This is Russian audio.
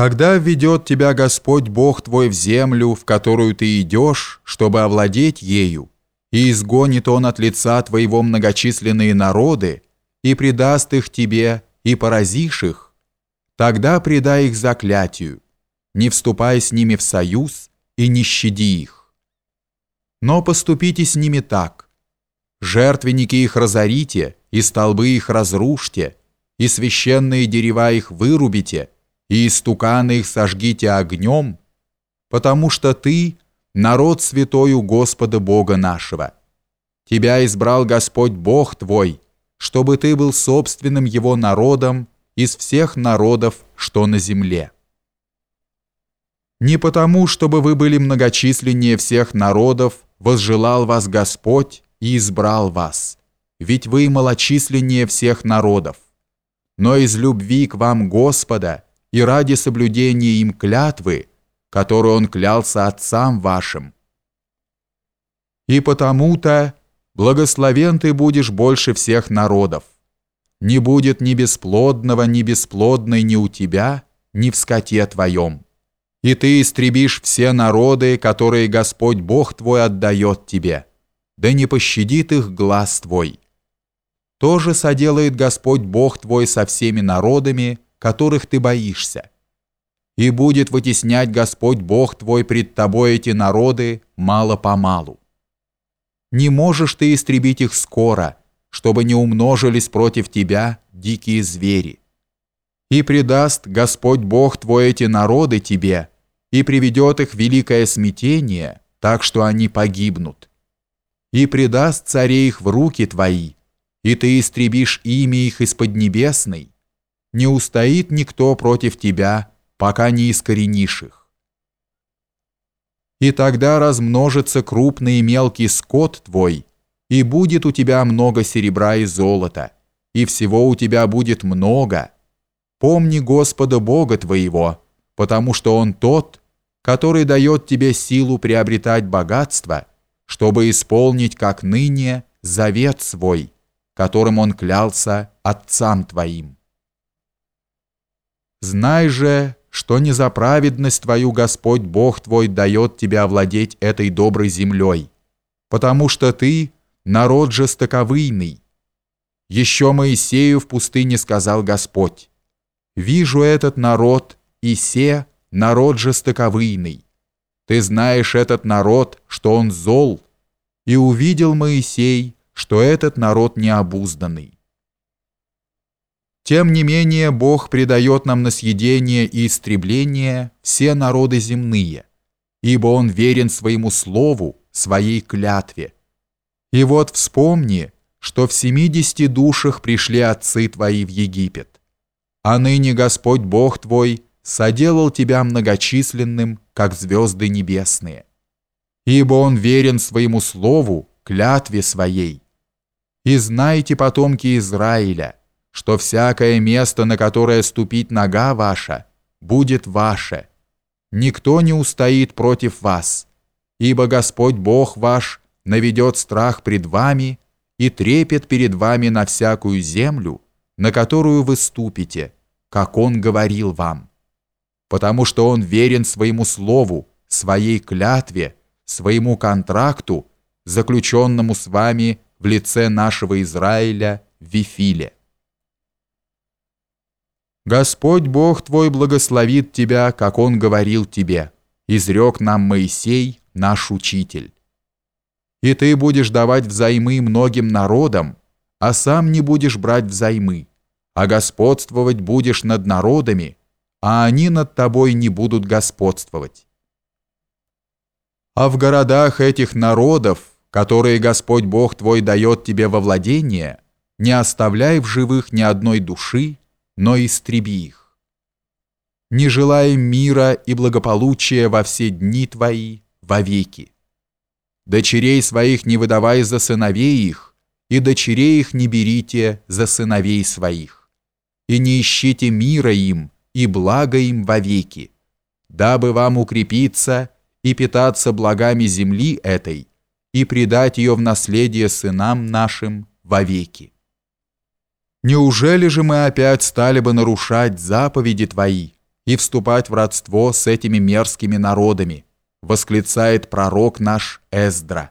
Когда введет тебя Господь Бог твой в землю, в которую ты идешь, чтобы овладеть ею, и изгонит Он от лица твоего многочисленные народы, и предаст их тебе, и поразишь их, тогда предай их заклятию, не вступай с ними в союз и не щади их. Но поступите с ними так. Жертвенники их разорите, и столбы их разрушьте, и священные дерева их вырубите, и истуканы их сожгите огнем, потому что ты — народ святою Господа Бога нашего. Тебя избрал Господь Бог твой, чтобы ты был собственным Его народом из всех народов, что на земле. Не потому, чтобы вы были многочисленнее всех народов, возжелал вас Господь и избрал вас, ведь вы малочисленнее всех народов, но из любви к вам Господа – и ради соблюдения им клятвы, которую он клялся отцам вашим. И потому-то благословен ты будешь больше всех народов. Не будет ни бесплодного, ни бесплодной ни у тебя, ни в скоте твоем. И ты истребишь все народы, которые Господь Бог твой отдает тебе, да не пощадит их глаз твой. То же соделает Господь Бог твой со всеми народами, которых ты боишься. И будет вытеснять Господь Бог твой пред тобой эти народы мало-помалу. Не можешь ты истребить их скоро, чтобы не умножились против тебя дикие звери. И предаст Господь Бог твой эти народы тебе, и приведет их великое смятение, так что они погибнут. И предаст царей их в руки твои, и ты истребишь имя их из Поднебесной, не устоит никто против тебя, пока не искоренишь их. И тогда размножится крупный и мелкий скот твой, и будет у тебя много серебра и золота, и всего у тебя будет много. Помни Господа Бога твоего, потому что Он тот, который дает тебе силу приобретать богатство, чтобы исполнить, как ныне, завет свой, которым Он клялся отцам твоим. Знай же, что не за праведность твою Господь Бог твой дает тебе овладеть этой доброй землей, потому что ты народ жестоковыйный. Еще Моисею в пустыне сказал Господь, «Вижу этот народ, и се народ жестоковыйный. Ты знаешь этот народ, что он зол, и увидел Моисей, что этот народ необузданный. Тем не менее, Бог предает нам на съедение и истребление все народы земные, ибо Он верен своему слову, своей клятве. И вот вспомни, что в семидесяти душах пришли отцы твои в Египет. А ныне Господь Бог твой соделал тебя многочисленным, как звезды небесные. Ибо Он верен своему слову, клятве своей. И знайте, потомки Израиля, что всякое место, на которое ступить нога ваша, будет ваше. Никто не устоит против вас, ибо Господь Бог ваш наведет страх пред вами и трепет перед вами на всякую землю, на которую вы ступите, как Он говорил вам. Потому что Он верен своему слову, своей клятве, своему контракту, заключенному с вами в лице нашего Израиля в Вифиле. Господь Бог твой благословит тебя, как Он говорил тебе, изрек нам Моисей, наш учитель. И ты будешь давать взаймы многим народам, а сам не будешь брать взаймы, а господствовать будешь над народами, а они над тобой не будут господствовать. А в городах этих народов, которые Господь Бог твой дает тебе во владение, не оставляй в живых ни одной души, но истреби их. Не желаем мира и благополучия во все дни твои, вовеки. Дочерей своих не выдавай за сыновей их, и дочерей их не берите за сыновей своих. И не ищите мира им, и блага им вовеки, дабы вам укрепиться и питаться благами земли этой, и предать ее в наследие сынам нашим вовеки. Неужели же мы опять стали бы нарушать заповеди Твои и вступать в родство с этими мерзкими народами, восклицает пророк наш Эздра.